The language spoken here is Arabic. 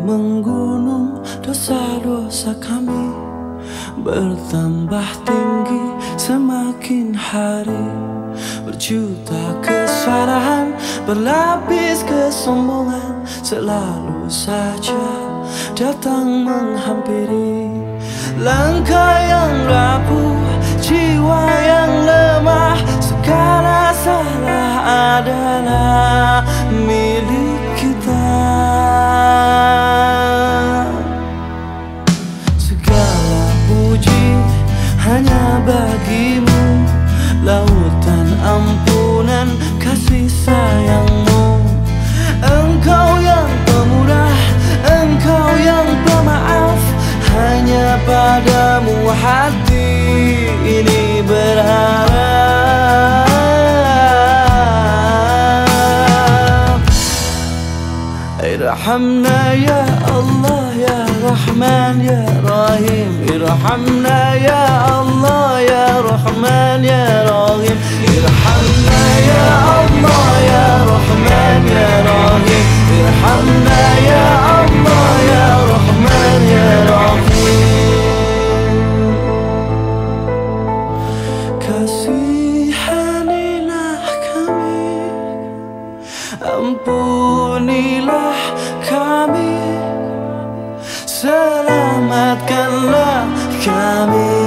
menggunung Dosa-dosa kami. Bertambah tinggi Semakin hari. Berjuta kesalahan Berlapis kesombongan. Selalu saja datang menghampiri. Langkah yang rapuh, jiwa yang lemah. Segala salah adalah ارحمنا يا الله يا رحمن يا رحيم. ارحمنا يا الله يا رحمن يا رحيم. ارحمنا يا الله يا رحمن يا رحيم. ارحمنا يا الله يا رحمن يا رحيم. لا ingatkanlah kami.